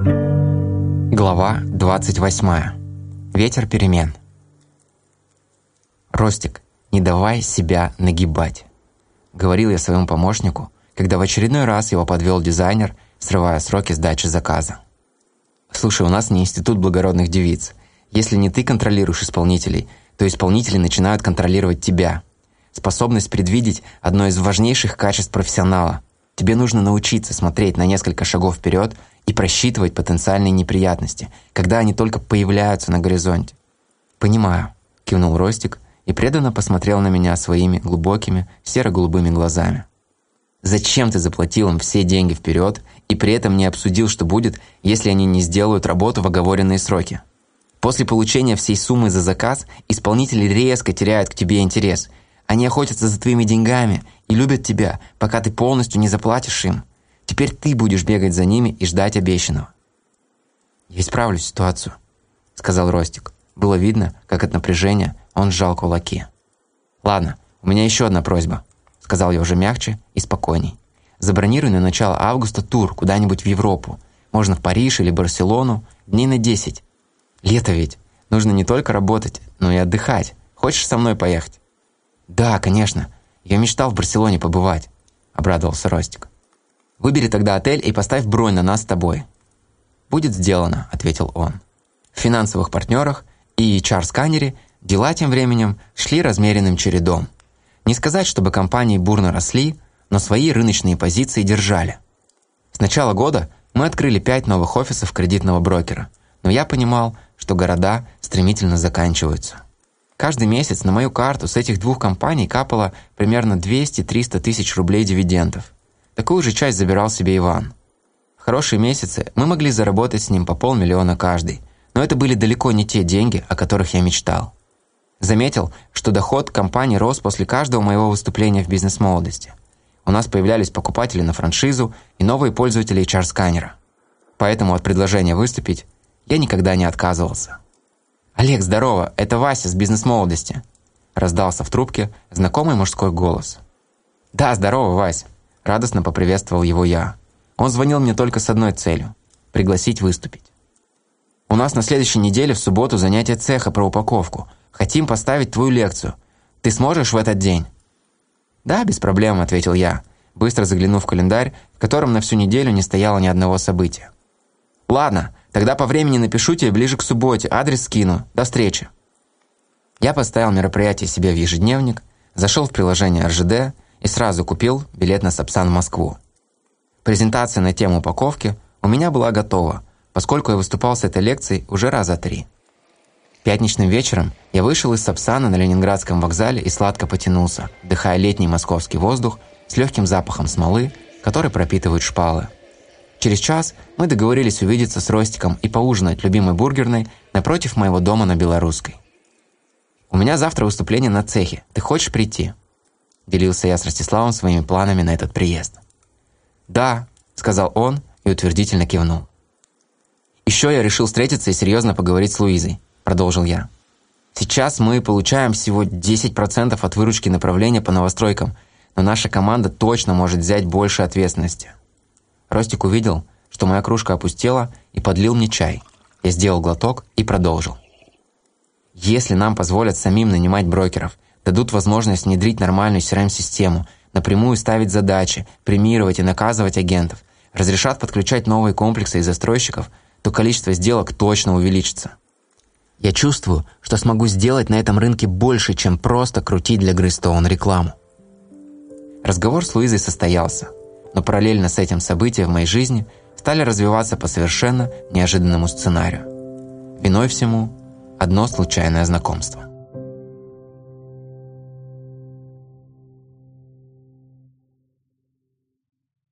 Глава 28. Ветер перемен. «Ростик, не давай себя нагибать», — говорил я своему помощнику, когда в очередной раз его подвел дизайнер, срывая сроки сдачи заказа. «Слушай, у нас не институт благородных девиц. Если не ты контролируешь исполнителей, то исполнители начинают контролировать тебя. Способность предвидеть – одно из важнейших качеств профессионала. Тебе нужно научиться смотреть на несколько шагов вперед и просчитывать потенциальные неприятности, когда они только появляются на горизонте. «Понимаю», – кивнул Ростик и преданно посмотрел на меня своими глубокими серо-голубыми глазами. «Зачем ты заплатил им все деньги вперед и при этом не обсудил, что будет, если они не сделают работу в оговоренные сроки? После получения всей суммы за заказ исполнители резко теряют к тебе интерес. Они охотятся за твоими деньгами и любят тебя, пока ты полностью не заплатишь им. Теперь ты будешь бегать за ними и ждать обещанного». «Я исправлю ситуацию», — сказал Ростик. Было видно, как от напряжения он сжал кулаки. «Ладно, у меня еще одна просьба», — сказал я уже мягче и спокойней. «Забронируй на начало августа тур куда-нибудь в Европу. Можно в Париж или Барселону, дней на десять. Лето ведь. Нужно не только работать, но и отдыхать. Хочешь со мной поехать?» «Да, конечно. Я мечтал в Барселоне побывать», — обрадовался Ростик. Выбери тогда отель и поставь бронь на нас с тобой». «Будет сделано», — ответил он. В финансовых партнерах и HR-сканере дела тем временем шли размеренным чередом. Не сказать, чтобы компании бурно росли, но свои рыночные позиции держали. С начала года мы открыли пять новых офисов кредитного брокера, но я понимал, что города стремительно заканчиваются. Каждый месяц на мою карту с этих двух компаний капало примерно 200-300 тысяч рублей дивидендов. Такую же часть забирал себе Иван. В хорошие месяцы мы могли заработать с ним по полмиллиона каждый, но это были далеко не те деньги, о которых я мечтал. Заметил, что доход компании рос после каждого моего выступления в бизнес-молодости. У нас появлялись покупатели на франшизу и новые пользователи HR-сканера. Поэтому от предложения выступить я никогда не отказывался. «Олег, здорово! Это Вася с бизнес-молодости!» Раздался в трубке знакомый мужской голос. «Да, здорово, Вась!» Радостно поприветствовал его я. Он звонил мне только с одной целью – пригласить выступить. «У нас на следующей неделе в субботу занятие цеха про упаковку. Хотим поставить твою лекцию. Ты сможешь в этот день?» «Да, без проблем», – ответил я, быстро заглянув в календарь, в котором на всю неделю не стояло ни одного события. «Ладно, тогда по времени напишу тебе ближе к субботе, адрес скину. До встречи». Я поставил мероприятие себе в ежедневник, зашел в приложение РЖД – и сразу купил билет на Сапсан в Москву. Презентация на тему упаковки у меня была готова, поскольку я выступал с этой лекцией уже раза три. Пятничным вечером я вышел из Сапсана на Ленинградском вокзале и сладко потянулся, вдыхая летний московский воздух с легким запахом смолы, который пропитывают шпалы. Через час мы договорились увидеться с Ростиком и поужинать любимой бургерной напротив моего дома на Белорусской. «У меня завтра выступление на цехе. Ты хочешь прийти?» Делился я с Ростиславом своими планами на этот приезд. «Да», — сказал он и утвердительно кивнул. «Еще я решил встретиться и серьезно поговорить с Луизой», — продолжил я. «Сейчас мы получаем всего 10% от выручки направления по новостройкам, но наша команда точно может взять больше ответственности». Ростик увидел, что моя кружка опустела и подлил мне чай. Я сделал глоток и продолжил. «Если нам позволят самим нанимать брокеров — дадут возможность внедрить нормальную CRM-систему, напрямую ставить задачи, премировать и наказывать агентов, разрешат подключать новые комплексы из застройщиков, то количество сделок точно увеличится. Я чувствую, что смогу сделать на этом рынке больше, чем просто крутить для Грейстоун рекламу. Разговор с Луизой состоялся, но параллельно с этим события в моей жизни стали развиваться по совершенно неожиданному сценарию. Виной всему – одно случайное знакомство.